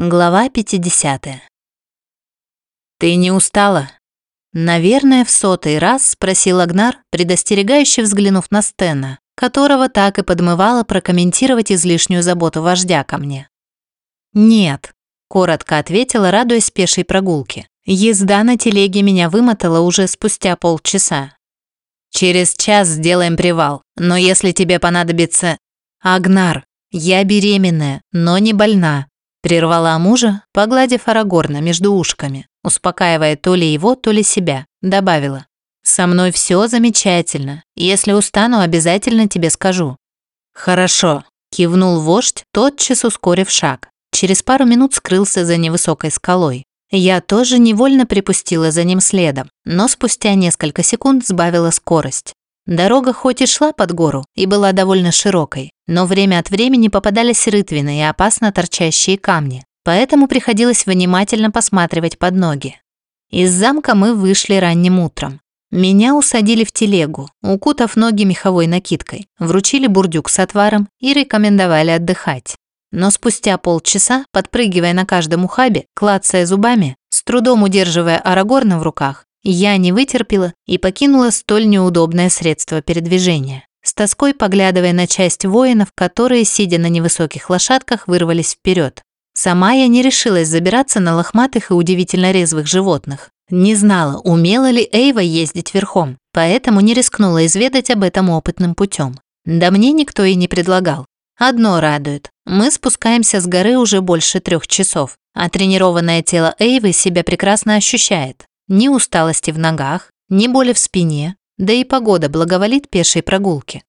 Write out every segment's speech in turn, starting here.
Глава 50. «Ты не устала?» Наверное, в сотый раз спросил Агнар, предостерегающе взглянув на Стена, которого так и подмывало прокомментировать излишнюю заботу вождя ко мне. «Нет», – коротко ответила, радуясь пешей прогулке. Езда на телеге меня вымотала уже спустя полчаса. «Через час сделаем привал, но если тебе понадобится...» «Агнар, я беременная, но не больна», Прервала мужа, погладив Арагорна между ушками, успокаивая то ли его, то ли себя. Добавила. «Со мной все замечательно. Если устану, обязательно тебе скажу». «Хорошо», – кивнул вождь, тотчас ускорив шаг. Через пару минут скрылся за невысокой скалой. Я тоже невольно припустила за ним следом, но спустя несколько секунд сбавила скорость. Дорога хоть и шла под гору и была довольно широкой, но время от времени попадались рытвины и опасно торчащие камни, поэтому приходилось внимательно посматривать под ноги. Из замка мы вышли ранним утром. Меня усадили в телегу, укутав ноги меховой накидкой, вручили бурдюк с отваром и рекомендовали отдыхать. Но спустя полчаса, подпрыгивая на каждом ухабе, клацая зубами, с трудом удерживая Арагорна в руках, я не вытерпела и покинула столь неудобное средство передвижения, с тоской поглядывая на часть воинов, которые, сидя на невысоких лошадках, вырвались вперед. Сама я не решилась забираться на лохматых и удивительно резвых животных. Не знала, умела ли Эйва ездить верхом, поэтому не рискнула изведать об этом опытным путем. Да мне никто и не предлагал. Одно радует. Мы спускаемся с горы уже больше трех часов, а тренированное тело Эйвы себя прекрасно ощущает. Ни усталости в ногах, ни боли в спине, да и погода благоволит пешей прогулке.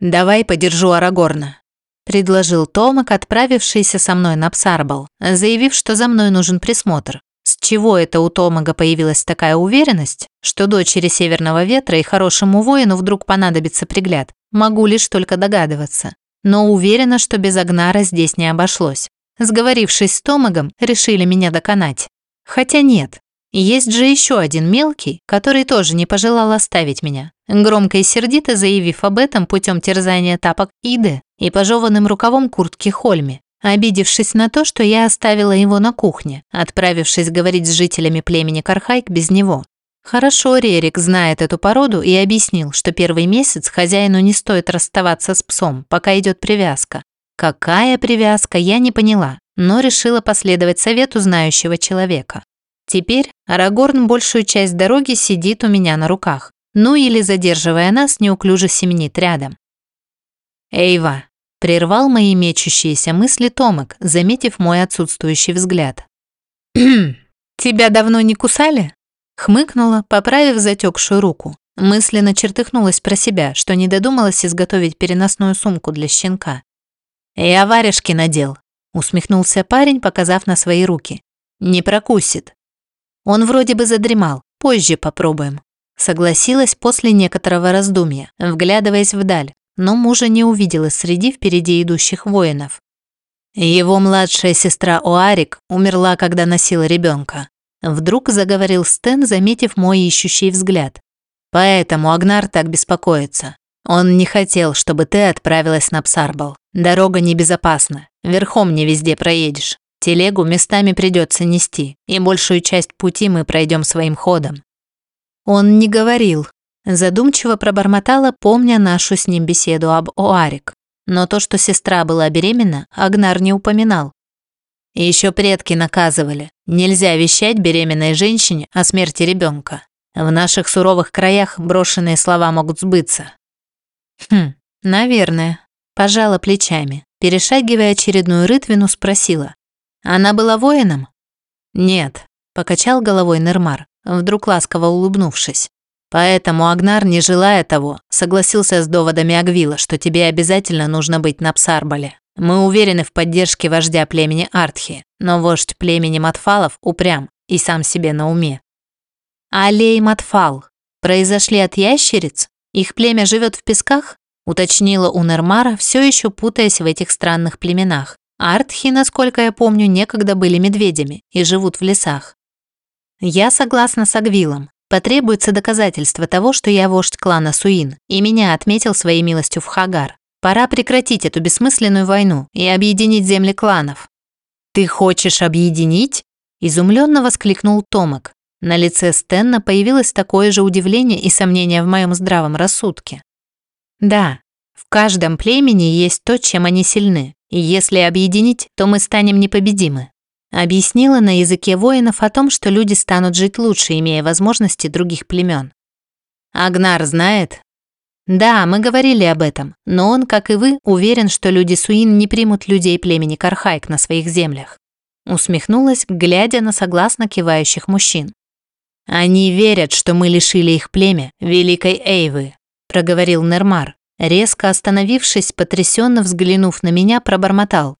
«Давай подержу Арагорна», – предложил Томак, отправившийся со мной на Псарбал, заявив, что за мной нужен присмотр. С чего это у Томага появилась такая уверенность, что дочери Северного Ветра и хорошему воину вдруг понадобится пригляд, могу лишь только догадываться. Но уверена, что без Агнара здесь не обошлось. Сговорившись с Томагом, решили меня доконать. Хотя нет, есть же еще один мелкий, который тоже не пожелал оставить меня, громко и сердито заявив об этом путем терзания тапок Иды и пожеванным рукавом куртки Хольми, обидевшись на то, что я оставила его на кухне, отправившись говорить с жителями племени Кархайк без него. Хорошо Рерик знает эту породу и объяснил, что первый месяц хозяину не стоит расставаться с псом, пока идет привязка. Какая привязка, я не поняла, но решила последовать совету знающего человека. Теперь Арагорн большую часть дороги сидит у меня на руках, ну или, задерживая нас, неуклюже семенит рядом. «Эйва», – прервал мои мечущиеся мысли Томок, заметив мой отсутствующий взгляд. «Тебя давно не кусали?» Хмыкнула, поправив затекшую руку. Мысленно чертыхнулась про себя, что не додумалась изготовить переносную сумку для щенка. «Я варежки надел», – усмехнулся парень, показав на свои руки. «Не прокусит». Он вроде бы задремал, позже попробуем. Согласилась после некоторого раздумья, вглядываясь вдаль, но мужа не увидела среди впереди идущих воинов. Его младшая сестра Оарик умерла, когда носила ребенка. Вдруг заговорил Стэн, заметив мой ищущий взгляд. Поэтому Агнар так беспокоится. Он не хотел, чтобы ты отправилась на Псарбал. Дорога небезопасна, верхом не везде проедешь. Телегу местами придется нести, и большую часть пути мы пройдем своим ходом. Он не говорил. Задумчиво пробормотала, помня нашу с ним беседу об Оарик. Но то, что сестра была беременна, Агнар не упоминал. Еще предки наказывали. Нельзя вещать беременной женщине о смерти ребенка. В наших суровых краях брошенные слова могут сбыться. Хм, наверное. Пожала плечами. Перешагивая очередную рытвину, спросила. Она была воином? Нет, покачал головой Нермар, вдруг ласково улыбнувшись. Поэтому Агнар, не желая того, согласился с доводами Агвила, что тебе обязательно нужно быть на Псарбале. Мы уверены в поддержке вождя племени Артхи, но вождь племени Матфалов упрям и сам себе на уме. Алей Матфал произошли от ящериц? Их племя живет в песках? уточнила у Нермара, все еще путаясь в этих странных племенах. Артхи, насколько я помню, некогда были медведями и живут в лесах. Я согласна с Агвилом. Потребуется доказательство того, что я вождь клана Суин, и меня отметил своей милостью в Хагар. Пора прекратить эту бессмысленную войну и объединить земли кланов. Ты хочешь объединить? Изумленно воскликнул Томок. На лице Стенна появилось такое же удивление и сомнение в моем здравом рассудке. Да, в каждом племени есть то, чем они сильны, если объединить, то мы станем непобедимы. Объяснила на языке воинов о том, что люди станут жить лучше, имея возможности других племен. Агнар знает? Да, мы говорили об этом, но он, как и вы, уверен, что люди Суин не примут людей племени Кархайк на своих землях. Усмехнулась, глядя на согласно кивающих мужчин. Они верят, что мы лишили их племя великой Эйвы, проговорил Нермар. Резко остановившись, потрясенно взглянув на меня, пробормотал.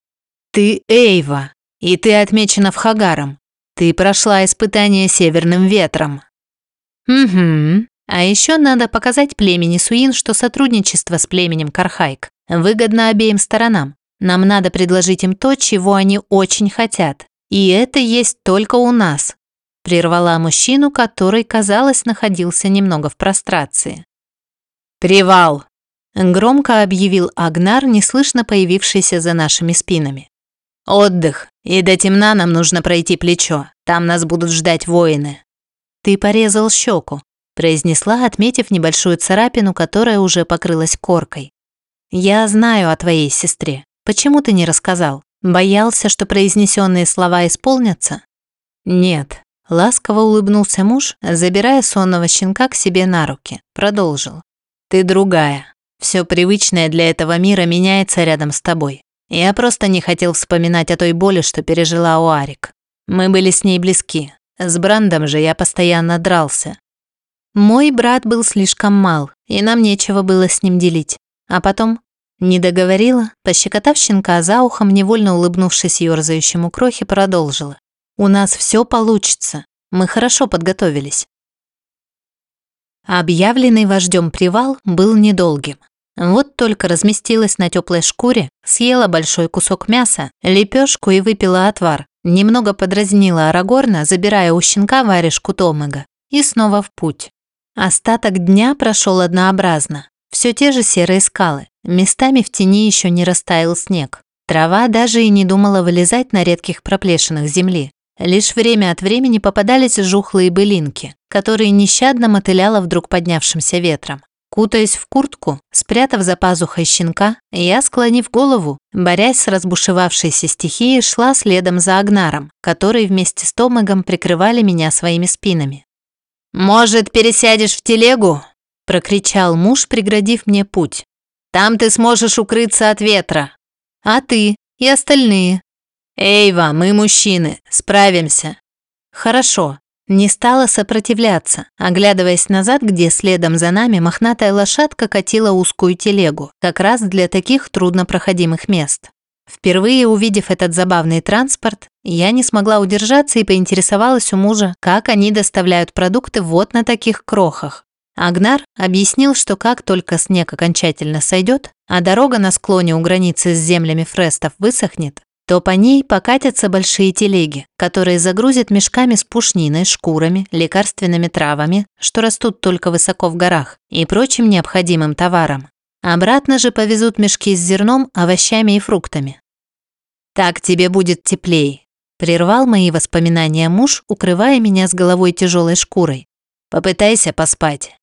«Ты Эйва!» И ты отмечена в Хагаром. Ты прошла испытание северным ветром. Угу. А еще надо показать племени Суин, что сотрудничество с племенем Кархайк выгодно обеим сторонам. Нам надо предложить им то, чего они очень хотят. И это есть только у нас. Прервала мужчину, который, казалось, находился немного в прострации. «Привал!» – громко объявил Агнар, неслышно появившийся за нашими спинами. «Отдых, и до темна нам нужно пройти плечо. Там нас будут ждать воины». «Ты порезал щеку», – произнесла, отметив небольшую царапину, которая уже покрылась коркой. «Я знаю о твоей сестре. Почему ты не рассказал? Боялся, что произнесенные слова исполнятся?» «Нет», – ласково улыбнулся муж, забирая сонного щенка к себе на руки. Продолжил. «Ты другая. Все привычное для этого мира меняется рядом с тобой. Я просто не хотел вспоминать о той боли, что пережила Уарик. Мы были с ней близки. С Брандом же я постоянно дрался. Мой брат был слишком мал, и нам нечего было с ним делить. А потом не договорила, пощекотав щенка за ухом, невольно улыбнувшись ёрзающему крохе, продолжила. «У нас все получится. Мы хорошо подготовились». Объявленный вождем привал был недолгим. Вот только разместилась на теплой шкуре, съела большой кусок мяса, лепешку и выпила отвар. Немного подразнила Арагорна, забирая у щенка варежку Томега. И снова в путь. Остаток дня прошел однообразно. Все те же серые скалы. Местами в тени еще не растаял снег. Трава даже и не думала вылезать на редких проплешинах земли. Лишь время от времени попадались жухлые былинки, которые нещадно мотыляла вдруг поднявшимся ветром. Кутаясь в куртку, спрятав за пазухой щенка, я, склонив голову, борясь с разбушевавшейся стихией, шла следом за Агнаром, который вместе с Томагом прикрывали меня своими спинами. «Может, пересядешь в телегу?» – прокричал муж, преградив мне путь. «Там ты сможешь укрыться от ветра. А ты и остальные?» «Эйва, мы мужчины, справимся». «Хорошо, не стала сопротивляться, оглядываясь назад, где следом за нами мохнатая лошадка катила узкую телегу, как раз для таких труднопроходимых мест. Впервые увидев этот забавный транспорт, я не смогла удержаться и поинтересовалась у мужа, как они доставляют продукты вот на таких крохах. Агнар объяснил, что как только снег окончательно сойдет, а дорога на склоне у границы с землями Фрестов высохнет, то по ней покатятся большие телеги, которые загрузят мешками с пушниной, шкурами, лекарственными травами, что растут только высоко в горах, и прочим необходимым товаром. Обратно же повезут мешки с зерном, овощами и фруктами. «Так тебе будет теплей», – прервал мои воспоминания муж, укрывая меня с головой тяжелой шкурой. «Попытайся поспать».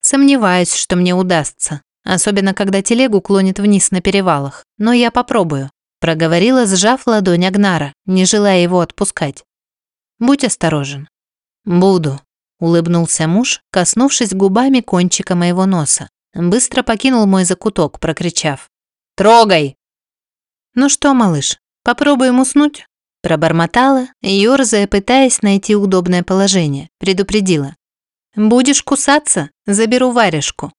Сомневаюсь, что мне удастся, особенно когда телегу клонит вниз на перевалах, но я попробую проговорила, сжав ладонь Агнара, не желая его отпускать. «Будь осторожен». «Буду», – улыбнулся муж, коснувшись губами кончика моего носа. Быстро покинул мой закуток, прокричав. «Трогай!» «Ну что, малыш, попробуем уснуть?» Пробормотала, ёрзая, пытаясь найти удобное положение, предупредила. «Будешь кусаться? Заберу варежку».